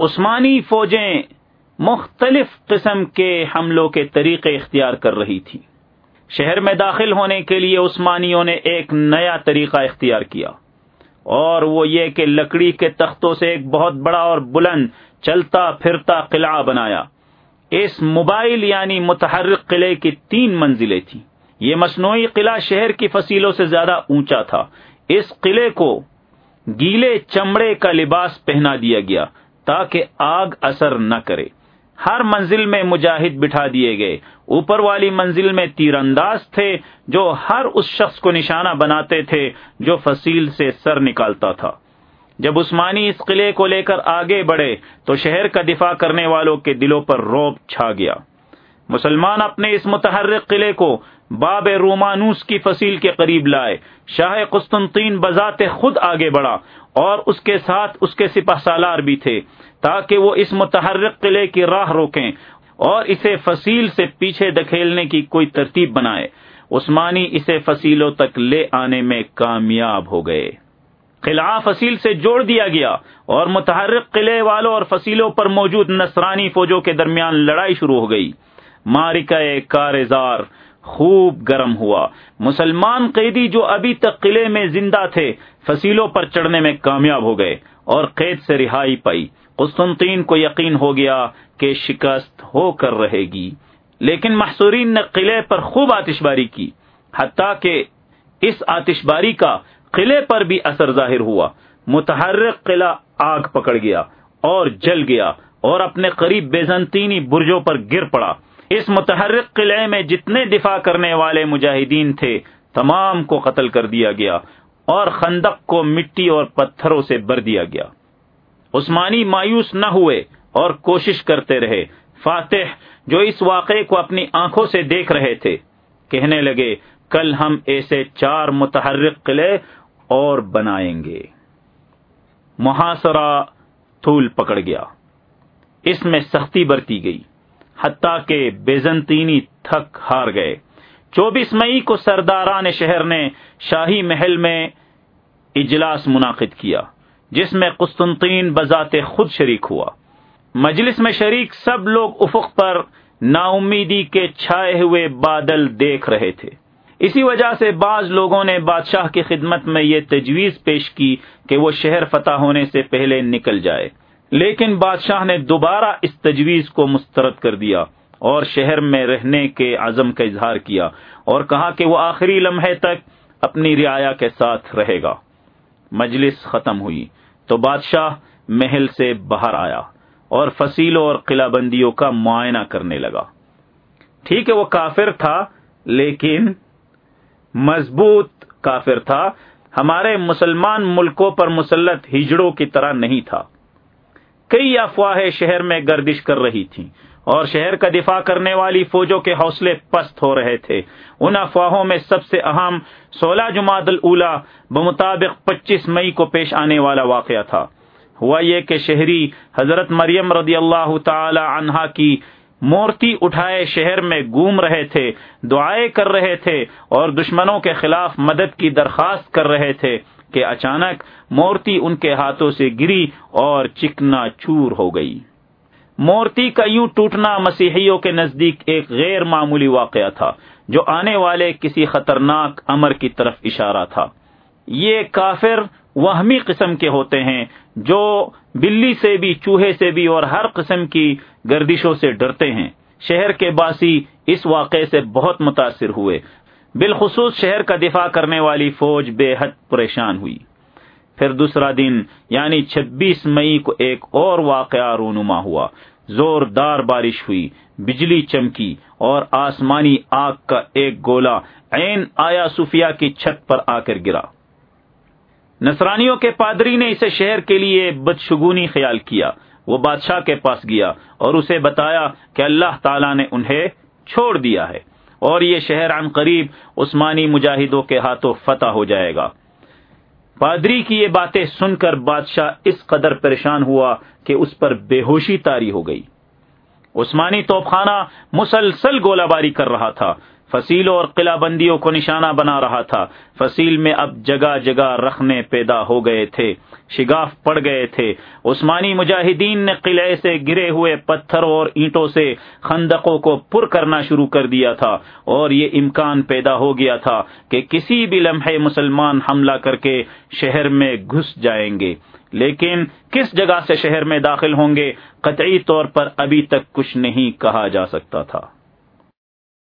عثمانی فوجیں مختلف قسم کے حملوں کے طریقے اختیار کر رہی تھی۔ شہر میں داخل ہونے کے لیے عثمانیوں نے ایک نیا طریقہ اختیار کیا۔ اور وہ یہ کہ لکڑی کے تختوں سے ایک بہت بڑا اور بلند چلتا پھرتا قلعہ بنایا۔ اس موبائل یعنی متحرک قلعے کی تین منزلیں تھیں۔ یہ مصنوعی قلعہ شہر کی فصیلوں سے زیادہ اونچا تھا۔ اس قلعے کو گیلے چمڑے کا لباس پہنا دیا گیا۔ تاکہ آگ اثر نہ کرے۔ ہر منزل میں مجاہد بٹھا دیے گئے۔ اوپر والی منزل میں تیر انداز تھے جو ہر اس شخص کو نشانہ بناتے تھے جو فصیل سے سر نکالتا تھا۔ جب عثمانی اس قلعے کو لے کر آگے بڑھے تو شہر کا دفاع کرنے والوں کے دلوں پر روب چھا گیا۔ مسلمان اپنے اس متحرک قلعے کو باب رومانوس کی فصیل کے قریب لائے۔ شاہ قسطنطین بذات خود آگے بڑھا اور اس کے ساتھ اس کے سپہ سالار بھی تھے تاکہ وہ اس متحرک قلعے کی راہ روکیں اور اسے فصیل سے پیچھے دکھیلنے کی کوئی ترتیب بنائے۔ عثمانی اسے فصیلوں تک لے آنے میں کامیاب ہو گئے۔ قلعہ فصیل سے جوڑ دیا گیا اور متحرک قلعے والوں اور فصیلوں پر موجود نصرانی فوجوں کے درمیان لڑائی شروع ہو گئی۔ مارکا کارزار خوب گرم ہوا۔ مسلمان قیدی جو ابھی تک قلعے میں زندہ تھے، فصیلوں پر چڑھنے میں کامیاب ہو گئے اور قید سے رہائی پائی۔ قسطنطین کو یقین ہو گیا کہ شکست ہو کر رہے گی۔ لیکن محصورین نے قلعے پر خوب آتش باری کی۔ حتیٰ کہ اس آتش باری کا قلعے پر بھی اثر ظاہر ہوا۔ متحرک قلعہ آگ پکڑ گیا اور جل گیا اور اپنے قریب بیزنطینی برجوں پر گر پڑا۔ اس متحرک قلعے میں جتنے دفاع کرنے والے مجاہدین تھے، تمام کو قتل کر دیا گیا اور خندق کو مٹی اور پتھروں سے بر دیا گیا۔ عثمانی مایوس نہ ہوئے اور کوشش کرتے رہے۔ فاتح، جو اس واقعے کو اپنی آنکھوں سے دیکھ رہے تھے، کہنے لگے، کل ہم ایسے چار متحرک قلعے اور بنائیں گے۔ محاصرہ تھول پکڑ گیا۔ اس میں سختی برتی گئی۔ حتیٰ کہ بیزنطینی تھک ہار گئے۔ چوبیس مئی کو سرداران شہر نے شاہی محل میں اجلاس منعقد کیا، جس میں قسطنطین بذات خود شریک ہوا۔ مجلس میں شریک سب لوگ افق پر نا امیدی کے چھائے ہوئے بادل دیکھ رہے تھے۔ اسی وجہ سے بعض لوگوں نے بادشاہ کی خدمت میں یہ تجویز پیش کی کہ وہ شہر فتح ہونے سے پہلے نکل جائے۔ لیکن بادشاہ نے دوبارہ اس تجویز کو مسترد کر دیا اور شہر میں رہنے کے عزم کا اظہار کیا اور کہا کہ وہ آخری لمحے تک اپنی رعایا کے ساتھ رہے گا۔ مجلس ختم ہوئی تو بادشاہ محل سے باہر آیا اور فصیلوں اور قلعہ بندیوں کا معائنہ کرنے لگا۔ ٹھیک ہے، وہ کافر تھا، لیکن مضبوط کافر تھا۔ ہمارے مسلمان ملکوں پر مسلط ہجڑوں کی طرح نہیں تھا۔ کئی افواہیں شہر میں گردش کر رہی تھیں اور شہر کا دفاع کرنے والی فوجوں کے حوصلے پست ہو رہے تھے۔ ان افواہوں میں سب سے اہم سولہ جماعت الا بمطابق پچیس مئی کو پیش آنے والا واقعہ تھا۔ ہوا یہ کہ شہری حضرت مریم رضی اللہ تعالی عنہا کی مورتی اٹھائے شہر میں گھوم رہے تھے دعائیں کر رہے تھے اور دشمنوں کے خلاف مدد کی درخواست کر رہے تھے کہ اچانک مورتی ان کے ہاتھوں سے گری اور چکنا چور ہو گئی۔ مورتی کا یوں ٹوٹنا مسیحیوں کے نزدیک ایک غیر معمولی واقعہ تھا، جو آنے والے کسی خطرناک امر کی طرف اشارہ تھا۔ یہ کافر وہمی قسم کے ہوتے ہیں جو بلی سے بھی، چوہے سے بھی اور ہر قسم کی گردشوں سے ڈرتے ہیں۔ شہر کے باسی اس واقعے سے بہت متاثر ہوئے۔ بالخصوص شہر کا دفاع کرنے والی فوج بے حد پریشان ہوئی۔ پھر دوسرا دن یعنی چھبیس مئی کو ایک اور واقعہ رونما ہوا۔ زوردار بارش ہوئی، بجلی چمکی اور آسمانی آگ کا ایک گولا عین آیا صوفیا کی چھت پر آ کر گرا۔ نصرانیوں کے پادری نے اسے شہر کے لیے بدشگونی خیال کیا۔ وہ بادشاہ کے پاس گیا اور اسے بتایا کہ اللہ تعالی نے انہیں چھوڑ دیا ہے اور یہ شہر عن قریب عثمانی مجاہدوں کے ہاتھوں فتح ہو جائے گا۔ پادری کی یہ باتیں سن کر بادشاہ اس قدر پریشان ہوا کہ اس پر بے ہوشی تاری ہو گئی۔ عثمانی توپ خانہ مسلسل گولہ باری کر رہا تھا۔ فصیلوں اور قلعہ بندیوں کو نشانہ بنا رہا تھا۔ فصیل میں اب جگہ جگہ رکھنے پیدا ہو گئے تھے، شگاف پڑ گئے تھے۔ عثمانی مجاہدین نے قلعے سے گرے ہوئے پتھروں اور اینٹوں سے خندقوں کو پر کرنا شروع کر دیا تھا اور یہ امکان پیدا ہو گیا تھا کہ کسی بھی لمحے مسلمان حملہ کر کے شہر میں گھس جائیں گے۔ لیکن کس جگہ سے شہر میں داخل ہوں گے؟ قطعی طور پر ابھی تک کچھ نہیں کہا جا سکتا تھا۔